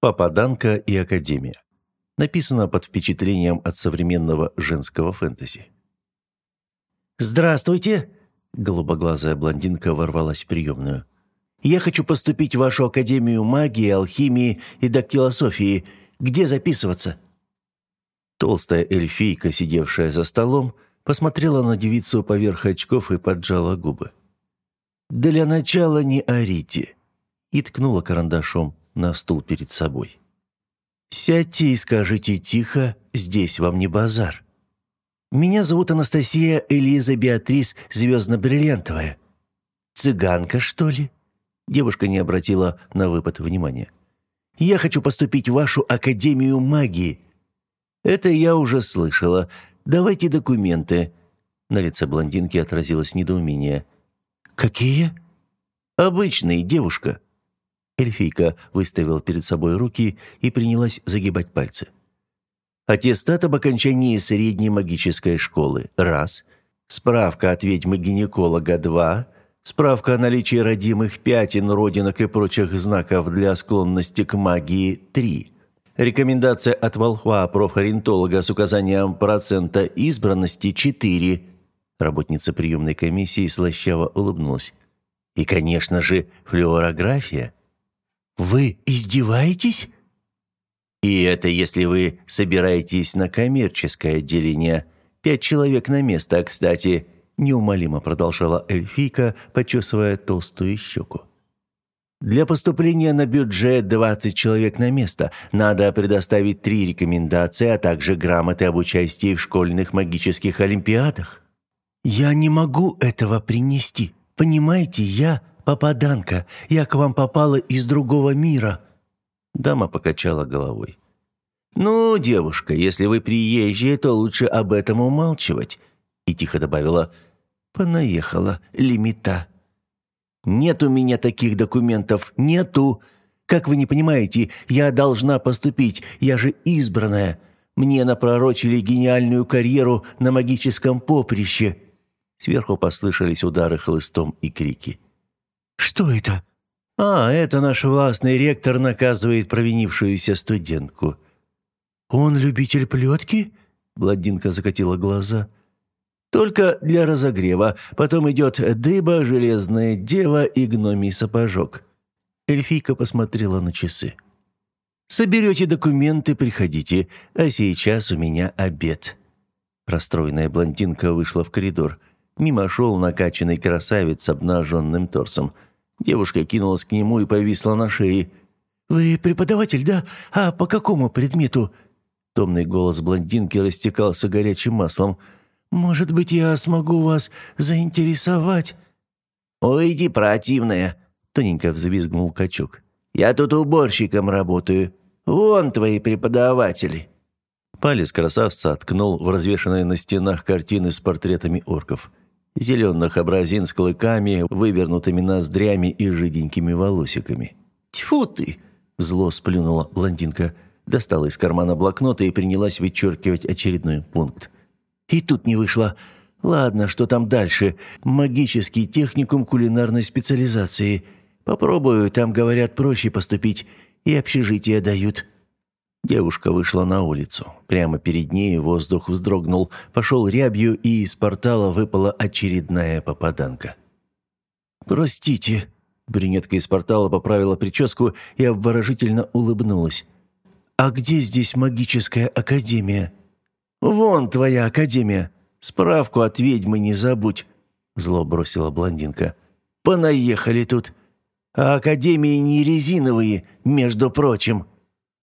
Попаданка и Академия. Написано под впечатлением от современного женского фэнтези. «Здравствуйте!» Голубоглазая блондинка ворвалась в приемную. «Я хочу поступить в вашу Академию магии, алхимии и дактилософии. Где записываться?» Толстая эльфийка, сидевшая за столом, посмотрела на девицу поверх очков и поджала губы. «Для начала не орите!» и ткнула карандашом на стул перед собой. «Сядьте и скажите тихо, здесь вам не базар. Меня зовут Анастасия Элиза Беатрис Звездно-Бриллиантовая. Цыганка, что ли?» Девушка не обратила на выпад внимания. «Я хочу поступить в вашу Академию магии». «Это я уже слышала. Давайте документы». На лице блондинки отразилось недоумение. «Какие?» «Обычные, девушка». Эльфийка выставила перед собой руки и принялась загибать пальцы. Аттестат об окончании средней магической школы – раз. Справка от ведьмы-гинеколога – два. Справка о наличии родимых пятен, родинок и прочих знаков для склонности к магии – три. Рекомендация от волхва профориентолога с указанием процента избранности – четыре. Работница приемной комиссии слащаво улыбнулась. И, конечно же, флюорография – «Вы издеваетесь?» «И это если вы собираетесь на коммерческое отделение. Пять человек на место, кстати», – неумолимо продолжала эльфийка, почесывая толстую щеку. Для поступления на бюджет 20 человек на место надо предоставить три рекомендации, а также грамоты об участии в школьных магических олимпиадах. Я не могу этого принести. Понимаете, я «Попаданка, я к вам попала из другого мира». Дама покачала головой. «Ну, девушка, если вы приезжие, то лучше об этом умалчивать». И тихо добавила «Понаехала, лимита». «Нет у меня таких документов, нету. Как вы не понимаете, я должна поступить, я же избранная. Мне напророчили гениальную карьеру на магическом поприще». Сверху послышались удары хлыстом и крики. «Что это?» «А, это наш властный ректор наказывает провинившуюся студентку». «Он любитель плетки?» Блондинка закатила глаза. «Только для разогрева. Потом идет дыба, железная дева и гномий сапожок». Эльфийка посмотрела на часы. «Соберете документы, приходите, а сейчас у меня обед». Расстроенная блондинка вышла в коридор. Мимо шел накачанный красавец с обнаженным торсом – Девушка кинулась к нему и повисла на шее. «Вы преподаватель, да? А по какому предмету?» Томный голос блондинки растекался горячим маслом. «Может быть, я смогу вас заинтересовать?» «Ой, иди, противная!» — тоненько взвизгнул качок. «Я тут уборщиком работаю. Вон твои преподаватели!» Палец красавца ткнул в развешанные на стенах картины с портретами орков зеленых образин с клыками, вывернутыми ноздрями и жиденькими волосиками. «Тьфу ты!» – зло сплюнула блондинка, достала из кармана блокнота и принялась вычеркивать очередной пункт. «И тут не вышло. Ладно, что там дальше? Магический техникум кулинарной специализации. Попробую, там, говорят, проще поступить, и общежитие дают». Девушка вышла на улицу. Прямо перед ней воздух вздрогнул, пошел рябью, и из портала выпала очередная попаданка. «Простите», — брюнетка из портала поправила прическу и обворожительно улыбнулась. «А где здесь магическая академия?» «Вон твоя академия. Справку от ведьмы не забудь», — зло бросила блондинка. «Понаехали тут. А академии не резиновые, между прочим».